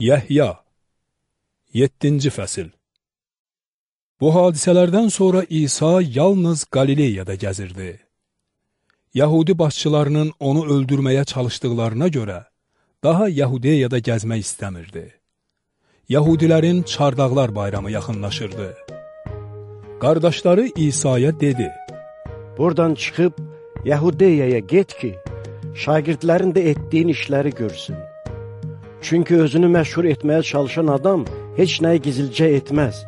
Yəhya 7-ci fəsil Bu hadisələrdən sonra İsa yalnız Qalileyada gəzirdi. Yahudi başçılarının onu öldürməyə çalışdıqlarına görə daha Yahudiyada gəzmək istəmirdi. Yahudilərin Çardaqlar bayramı yaxınlaşırdı. Qardaşları İsa'ya dedi, Buradan çıxıb Yahudiyaya get ki, şagirdlərin də etdiyin işləri görsün. Çünki özünü məşhur etməyə çalışan adam heç nəyi gizilcə etməz.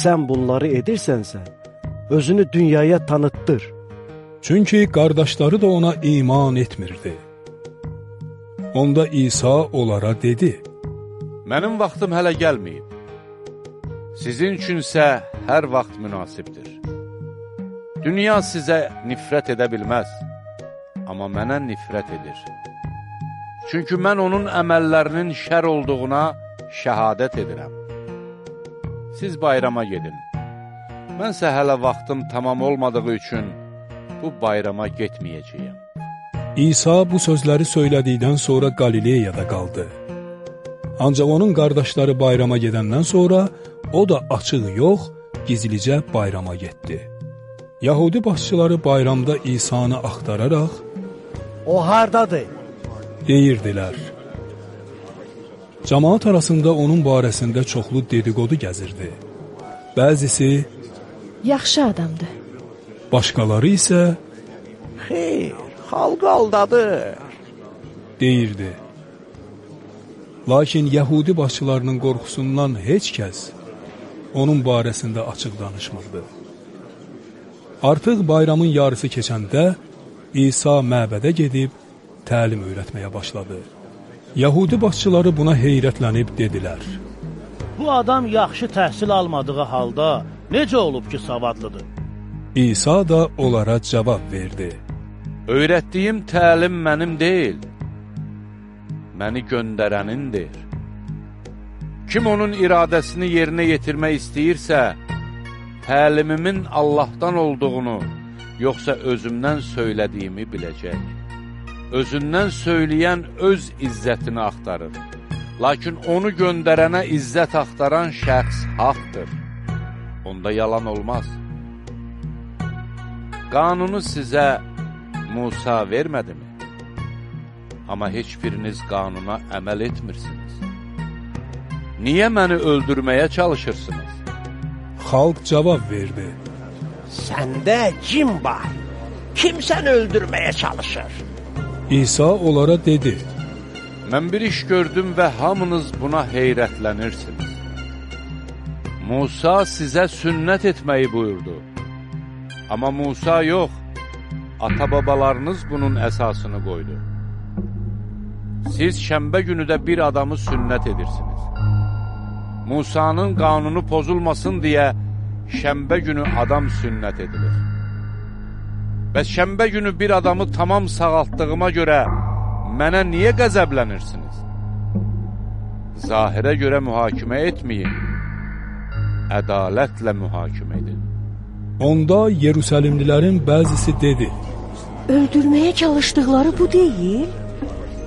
Sən bunları edirsənsə, özünü dünyaya tanıtdır. çünki qardaşları da ona iman etmirdi. Onda İsa onlara dedi, Mənim vaxtım hələ gəlməyib. Sizin üçünsə hər vaxt münasibdir. Dünya sizə nifrət edə bilməz, amma mənə nifrət edir. Çünki mən onun əməllərinin şər olduğuna şəhadət edirəm. Siz bayrama gedin. Mənsə hələ vaxtım tamam olmadığı üçün bu bayrama getməyəcəyəm. İsa bu sözləri söylədikdən sonra Qalileyada qaldı. Ancaq onun qardaşları bayrama gedəndən sonra o da açıq yox, gizlicə bayrama getdi. Yahudi başçıları bayramda İsanı axtararaq O hardadır? Deyirdilər. Camaat arasında onun barəsində çoxlu dedikodu gəzirdi. Bəzisi, Yaxşı adamdır. başqaları isə Xeyr, xalqı aldadır. deyirdi. Lakin Yəhudi başçılarının qorxusundan heç kəs onun barəsində açıq danışmırdı. Artıq bayramın yarısı keçəndə İsa məbədə gedib təlim öyrətməyə başladı. Yəhudi başçıları buna heyrətlənib dedilər. Bu adam yaxşı təhsil almadığı halda necə olub ki, savadlıdır? İsa da onlara cavab verdi. Öyrətdiyim təlim mənim deyil, məni göndərənindir. Kim onun iradəsini yerinə yetirmək istəyirsə, təlimimin Allahdan olduğunu, yoxsa özümdən söylədiyimi biləcək. Özündən söyləyən öz izzətini axtarır. Lakin onu göndərənə izzət axtaran şəxs haqdır. Onda yalan olmaz. Qanunu sizə Musa vermədimi? Amma heç biriniz qanuna əməl etmirsiniz. Niyə məni öldürməyə çalışırsınız? Xalq cavab verdi. Səndə cin var. Kim səni öldürməyə çalışır? İsa onlara dedi. Mən bir iş gördüm və hamınız buna heyrətlənirsiniz. Musa sizə sünnət etməyi buyurdu. Amma Musa yox, ata-babalarınız bunun əsasını qoydu. Siz şəmbə günü də bir adamı sünnət edirsiniz. Musanın qanunu pozulmasın deyə şəmbə günü adam sünnət edilir. Və şəmbə günü bir adamı tamam sağaltdığıma görə mənə niyə qəzəblənirsiniz? Zahirə görə mühakimə etməyin, ədalətlə mühakimə edin. Onda Yerusəlimlilərin bəzisi dedi. Öldürməyə çalışdıqları bu deyil.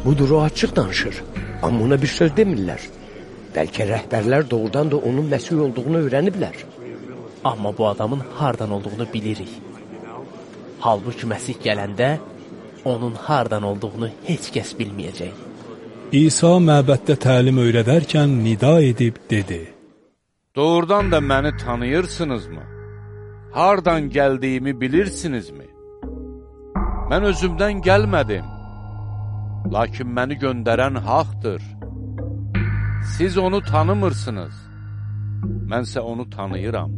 Budur o açıq danışır. Amma ona bir söz demirlər. Bəlkə rəhbərlər doğrudan da onun Məsih olduğunu öyrəniblər. Amma bu adamın hardan olduğunu bilirik. Halbuki Məsih gələndə onun hardan olduğunu heç kəs bilməyəcək. İsa məbəddə təlim öyrədərkən nida edib dedi. Doğrudan da məni tanıyırsınızmı? Hardan gəldiyimi bilirsinizmi? Mən özümdən gəlmədim. Lakin məni göndərən haqdır. Siz onu tanımırsınız. Mənsə onu tanıyıram.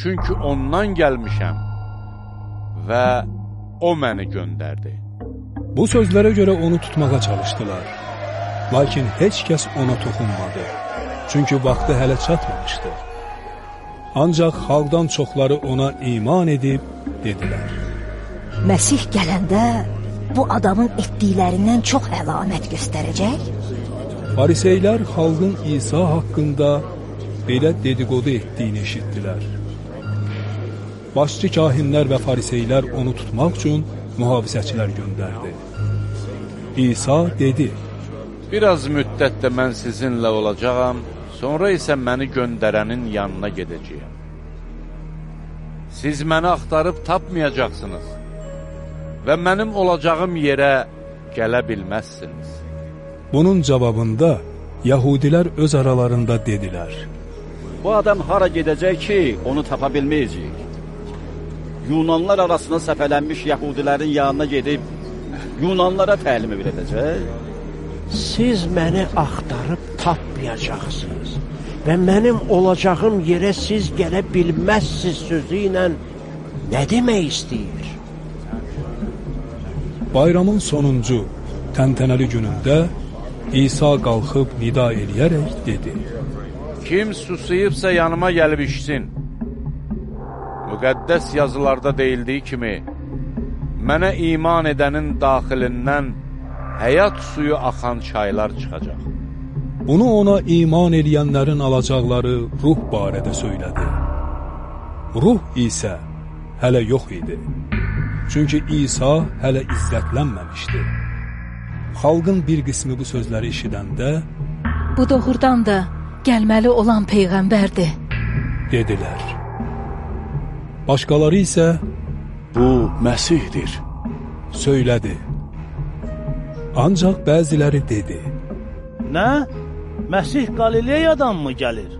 Çünki ondan gəlmişəm və o məni göndərdi. Bu sözlərə görə onu tutmağa çalışdılar. Lakin heç kəs ona toxunmadı. Çünki vaxtı hələ çatmamışdı. Ancaq xalqdan çoxları ona iman edib dedilər. Məsih gələndə bu adamın etdiklərindən çox əlamət göstərəcək. Fariseylər xalqın İsa haqqında belə dedikodu etdiyini eşitdilər. Başçı kahinlər və fariseylər onu tutmaq üçün mühafizəçilər göndərdi. İsa dedi, biraz müddətdə mən sizinlə olacağam, sonra isə məni göndərənin yanına gedəcəyəm. Siz məni axtarıb tapmayacaqsınız və mənim olacağım yerə gələ bilməzsiniz. Bunun cavabında Yahudilər öz aralarında dedilər. Bu adam hara gedəcək ki, onu tapa bilməyəcək. Yunanlar arasına səfələnmiş Yahudilərin yanına gedib Yunanlara təlim verəcək. Siz məni axtarıb tapmayacaqsınız və mənim olacağım yerə siz gələ bilməzsiz sözü ilə nə demək istəyir? Bayramın sonuncu, təntənəli günündə İsa qalxıb nida eləyərək dedi. Kim susayıbsa yanıma gəlib içsin. Müqəddəs yazılarda deyildiyi kimi, mənə iman edənin daxilindən həyat suyu axan çaylar çıxacaq. Bunu ona iman eləyənlərin alacaqları ruh barədə söylədi. Ruh isə hələ yox idi. Çünki İsa hələ izzətlənməmişdi. Xalqın bir qismi bu sözləri eşidəndə Bu doğrudan da gəlməli olan peyğəmbərdir. dedilər. Başqaları isə Bu Məsihdir. söylədi. Ancaq bəziləri dedi. Nə? Məsih Qalileyadan mı gəlir?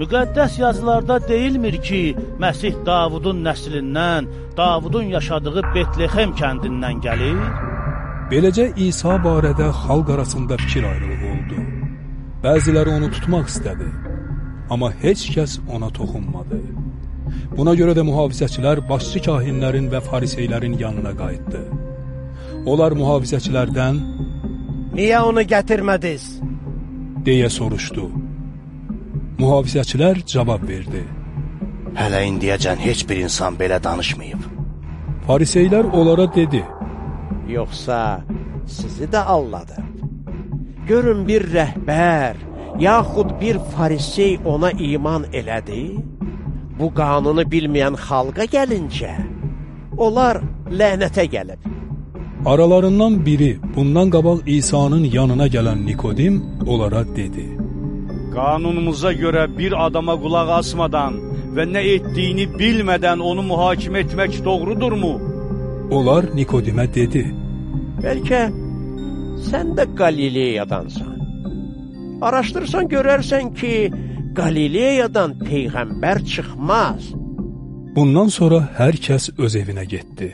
Müqəddəs yazılarda deyilmir ki, Məsih Davudun nəslindən, Davudun yaşadığı Betlexem kəndindən gəlir? Beləcə İsa barədə xalq arasında fikir ayrılığı oldu. Bəziləri onu tutmaq istədi, amma heç kəs ona toxunmadı. Buna görə də mühafizəçilər başçı kahinlərin və fariseylərin yanına qayıtdı. Onlar mühafizəçilərdən Niyə onu gətirmədiniz? deyə soruşdu. Mühafizəçilər cavab verdi. Hələ indiyəcən heç bir insan belə danışmayıb. Fariseylər onlara dedi. Yoxsa sizi də alladıb. Görün bir rəhbər, yaxud bir farisey ona iman elədi. Bu qanunu bilməyən xalqa gəlincə, onlar lənətə gəlib. Aralarından biri bundan qabaq İsa'nın yanına gələn Nikodim onlara dedi. Qanunumuza görə bir adama qulaq asmadan və nə etdiyini bilmədən onu mühakimə etmək doğrudurmu? Onlar Nikodimə dedi. Bəlkə sən də Qalileyadansan. Araşdırsan görərsən ki, Qalileyadan peyğəmbər çıxmaz. Bundan sonra hər kəs öz evinə getdi.